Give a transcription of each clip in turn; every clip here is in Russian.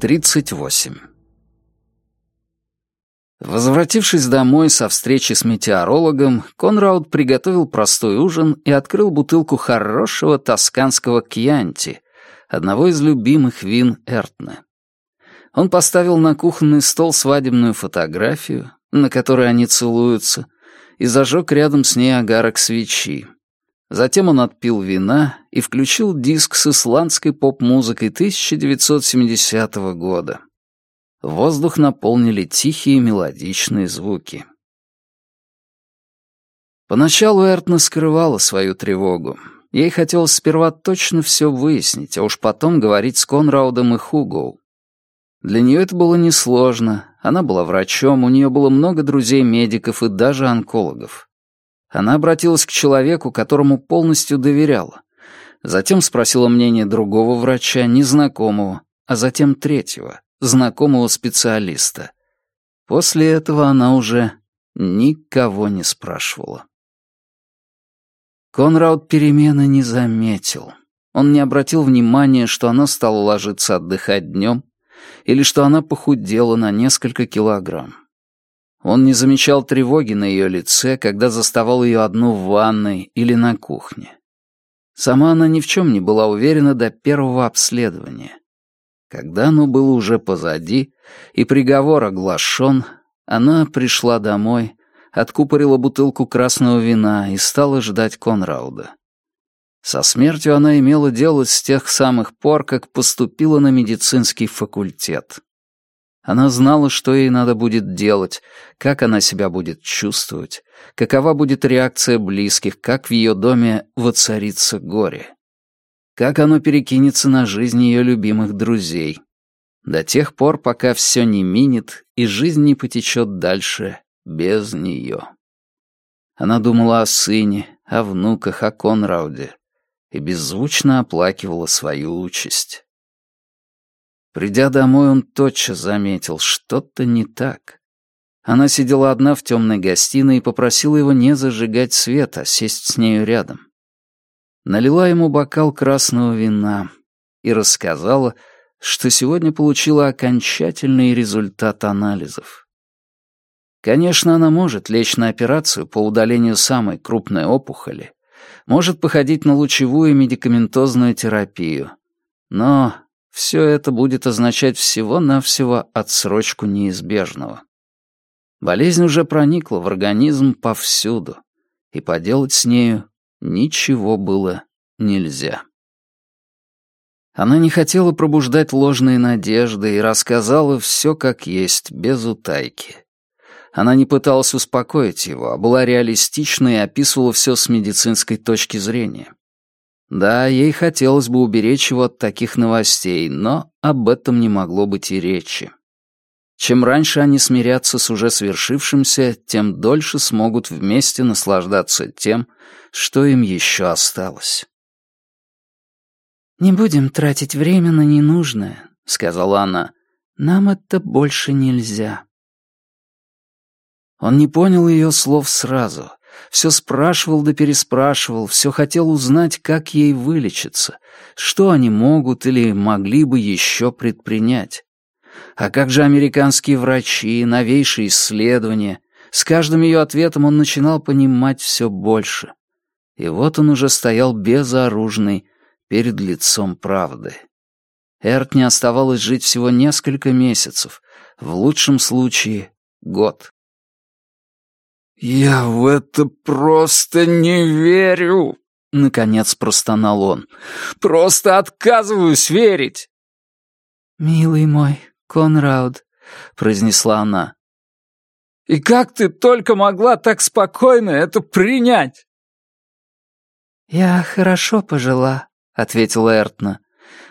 38. Возвратившись домой со встречи с метеорологом, Конрауд приготовил простой ужин и открыл бутылку хорошего тосканского кьянти, одного из любимых вин Эртне. Он поставил на кухонный стол свадебную фотографию, на которой они целуются, и зажег рядом с ней огарок свечи. Затем он отпил вина и включил диск с исландской поп-музыкой 1970 года. Воздух наполнили тихие мелодичные звуки. Поначалу Эртна скрывала свою тревогу. Ей хотелось сперва точно все выяснить, а уж потом говорить с Конраудом и Хугоу. Для нее это было несложно. Она была врачом, у нее было много друзей-медиков и даже онкологов. Она обратилась к человеку, которому полностью доверяла. Затем спросила мнение другого врача, незнакомого, а затем третьего, знакомого специалиста. После этого она уже никого не спрашивала. Конрад перемены не заметил. Он не обратил внимания, что она стала ложиться отдыхать днем, или что она похудела на несколько килограмм. Он не замечал тревоги на ее лице, когда заставал ее одну в ванной или на кухне. Сама она ни в чем не была уверена до первого обследования. Когда оно было уже позади, и приговор оглашен, она пришла домой, откупорила бутылку красного вина и стала ждать Конрауда. Со смертью она имела дело с тех самых пор, как поступила на медицинский факультет. Она знала, что ей надо будет делать, как она себя будет чувствовать, какова будет реакция близких, как в ее доме воцарится горе. Как оно перекинется на жизнь ее любимых друзей. До тех пор, пока все не минет и жизнь не потечет дальше без нее. Она думала о сыне, о внуках, о Конрауде и беззвучно оплакивала свою участь. Придя домой, он тотчас заметил, что-то не так. Она сидела одна в темной гостиной и попросила его не зажигать свет, а сесть с нею рядом. Налила ему бокал красного вина и рассказала, что сегодня получила окончательный результат анализов. Конечно, она может лечь на операцию по удалению самой крупной опухоли, может походить на лучевую медикаментозную терапию. Но все это будет означать всего-навсего отсрочку неизбежного. Болезнь уже проникла в организм повсюду, и поделать с нею ничего было нельзя. Она не хотела пробуждать ложные надежды и рассказала все как есть, без утайки. Она не пыталась успокоить его, а была реалистична и описывала все с медицинской точки зрения. Да, ей хотелось бы уберечь его от таких новостей, но об этом не могло быть и речи. Чем раньше они смирятся с уже свершившимся, тем дольше смогут вместе наслаждаться тем, что им еще осталось. «Не будем тратить время на ненужное», — сказала она. «Нам это больше нельзя». Он не понял ее слов сразу. Все спрашивал да переспрашивал, все хотел узнать, как ей вылечиться, что они могут или могли бы еще предпринять. А как же американские врачи, новейшие исследования? С каждым ее ответом он начинал понимать все больше. И вот он уже стоял безоружный перед лицом правды. Эрт не оставалось жить всего несколько месяцев, в лучшем случае — год. «Я в это просто не верю!» — наконец простонал он. «Просто отказываюсь верить!» «Милый мой, Конрауд», — произнесла она. «И как ты только могла так спокойно это принять?» «Я хорошо пожила», — ответила Эртна.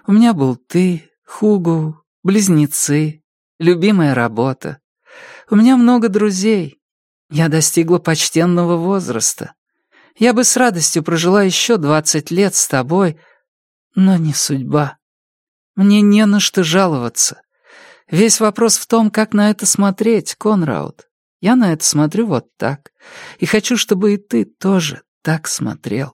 «У меня был ты, Хугу, близнецы, любимая работа. У меня много друзей, я достигла почтенного возраста. Я бы с радостью прожила еще двадцать лет с тобой, но не судьба. Мне не на что жаловаться. Весь вопрос в том, как на это смотреть, Конрауд. Я на это смотрю вот так. И хочу, чтобы и ты тоже так смотрел.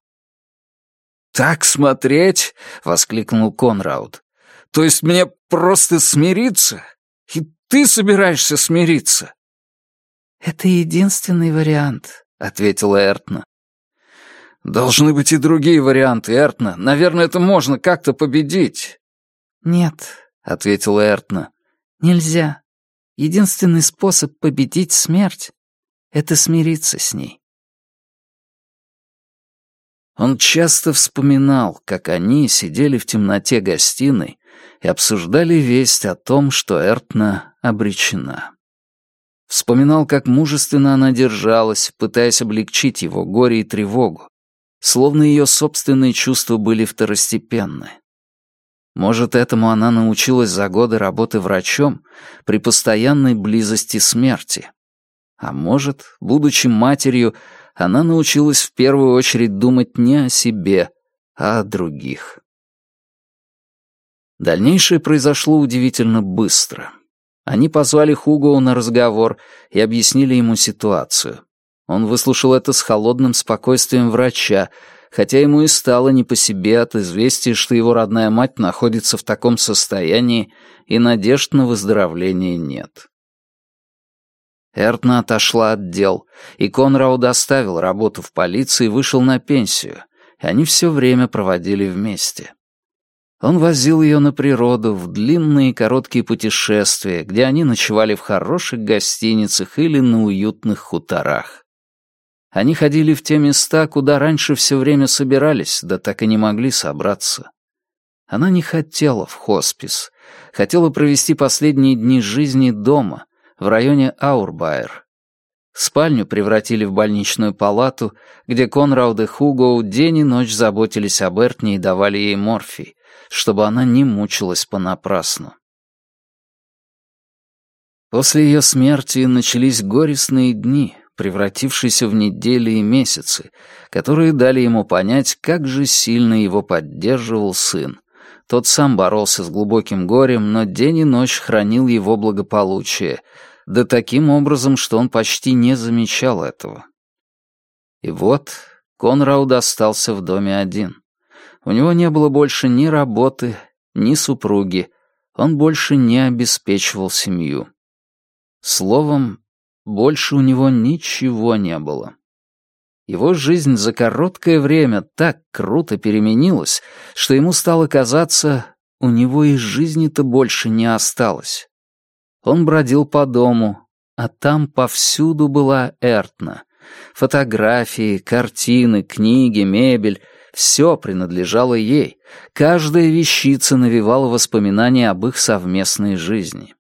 «Так смотреть?» — воскликнул Конрауд. «То есть мне просто смириться? И ты собираешься смириться?» «Это единственный вариант», — ответила Эртна. «Должны быть и другие варианты, Эртна. Наверное, это можно как-то победить». «Нет», — ответила Эртна. «Нельзя. Единственный способ победить смерть — это смириться с ней». Он часто вспоминал, как они сидели в темноте гостиной и обсуждали весть о том, что Эртна обречена. Вспоминал, как мужественно она держалась, пытаясь облегчить его горе и тревогу, словно ее собственные чувства были второстепенны. Может, этому она научилась за годы работы врачом при постоянной близости смерти. А может, будучи матерью, она научилась в первую очередь думать не о себе, а о других. Дальнейшее произошло удивительно быстро. Они позвали Хуго на разговор и объяснили ему ситуацию. Он выслушал это с холодным спокойствием врача, хотя ему и стало не по себе от известия, что его родная мать находится в таком состоянии и надежд на выздоровление нет. Эртна отошла от дел, и Конрауд оставил работу в полиции и вышел на пенсию, и они все время проводили вместе. Он возил ее на природу в длинные и короткие путешествия, где они ночевали в хороших гостиницах или на уютных хуторах. Они ходили в те места, куда раньше все время собирались, да так и не могли собраться. Она не хотела в хоспис, хотела провести последние дни жизни дома, в районе Аурбайер. Спальню превратили в больничную палату, где Конрауд и Хуго день и ночь заботились об Эртне и давали ей морфий, чтобы она не мучилась понапрасну. После ее смерти начались горестные дни, превратившиеся в недели и месяцы, которые дали ему понять, как же сильно его поддерживал сын. Тот сам боролся с глубоким горем, но день и ночь хранил его благополучие, да таким образом, что он почти не замечал этого. И вот Конрауд остался в доме один. У него не было больше ни работы, ни супруги, он больше не обеспечивал семью. Словом, больше у него ничего не было. Его жизнь за короткое время так круто переменилась, что ему стало казаться, у него и жизни-то больше не осталось. Он бродил по дому, а там повсюду была Эртна. Фотографии, картины, книги, мебель — все принадлежало ей. Каждая вещица навевала воспоминания об их совместной жизни.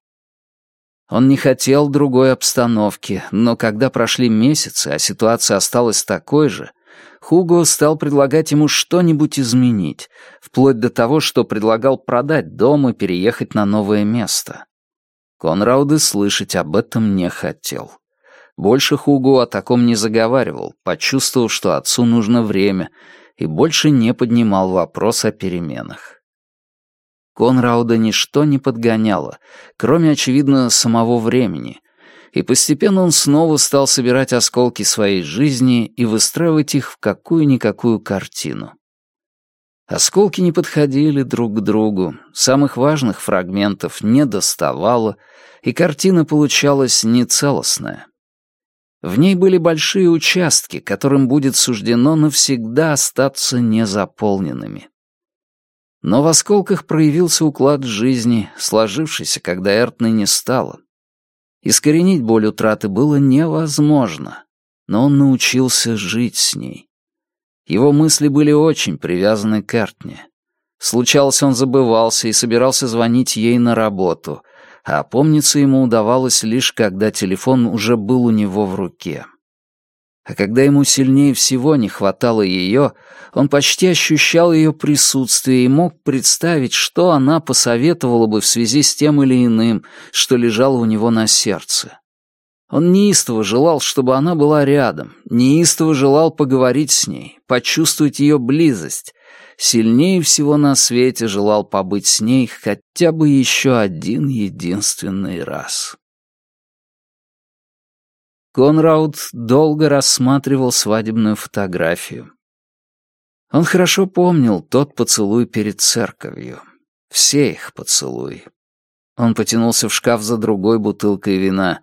Он не хотел другой обстановки, но когда прошли месяцы, а ситуация осталась такой же, Хуго стал предлагать ему что-нибудь изменить, вплоть до того, что предлагал продать дом и переехать на новое место. Конрауды слышать об этом не хотел. Больше Хуго о таком не заговаривал, почувствовав, что отцу нужно время, и больше не поднимал вопрос о переменах. Конрауда ничто не подгоняло, кроме, очевидно, самого времени, и постепенно он снова стал собирать осколки своей жизни и выстраивать их в какую-никакую картину. Осколки не подходили друг к другу, самых важных фрагментов не доставало, и картина получалась нецелостная. В ней были большие участки, которым будет суждено навсегда остаться незаполненными. Но в осколках проявился уклад жизни, сложившийся, когда Эртны не стало. Искоренить боль утраты было невозможно, но он научился жить с ней. Его мысли были очень привязаны к Эртне. Случалось, он забывался и собирался звонить ей на работу, а помниться ему удавалось лишь, когда телефон уже был у него в руке. А когда ему сильнее всего не хватало ее, он почти ощущал ее присутствие и мог представить, что она посоветовала бы в связи с тем или иным, что лежало у него на сердце. Он неистово желал, чтобы она была рядом, неистово желал поговорить с ней, почувствовать ее близость. Сильнее всего на свете желал побыть с ней хотя бы еще один единственный раз. Конрауд долго рассматривал свадебную фотографию. Он хорошо помнил тот поцелуй перед церковью. Все их поцелуи. Он потянулся в шкаф за другой бутылкой вина.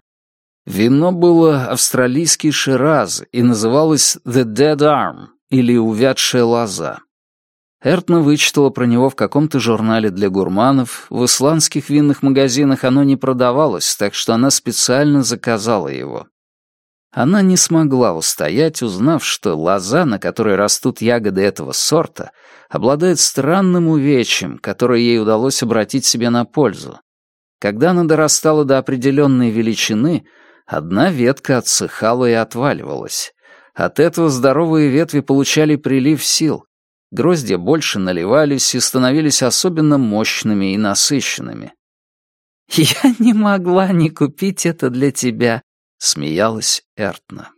Вино было австралийский шираз и называлось «The Dead Arm» или «Увядшая лоза». Эртна вычитала про него в каком-то журнале для гурманов, в исландских винных магазинах оно не продавалось, так что она специально заказала его. Она не смогла устоять, узнав, что лоза, на которой растут ягоды этого сорта, обладает странным увечьем, которое ей удалось обратить себе на пользу. Когда она дорастала до определенной величины, одна ветка отсыхала и отваливалась. От этого здоровые ветви получали прилив сил, Гроздья больше наливались и становились особенно мощными и насыщенными. «Я не могла не купить это для тебя», — смеялась Эртна.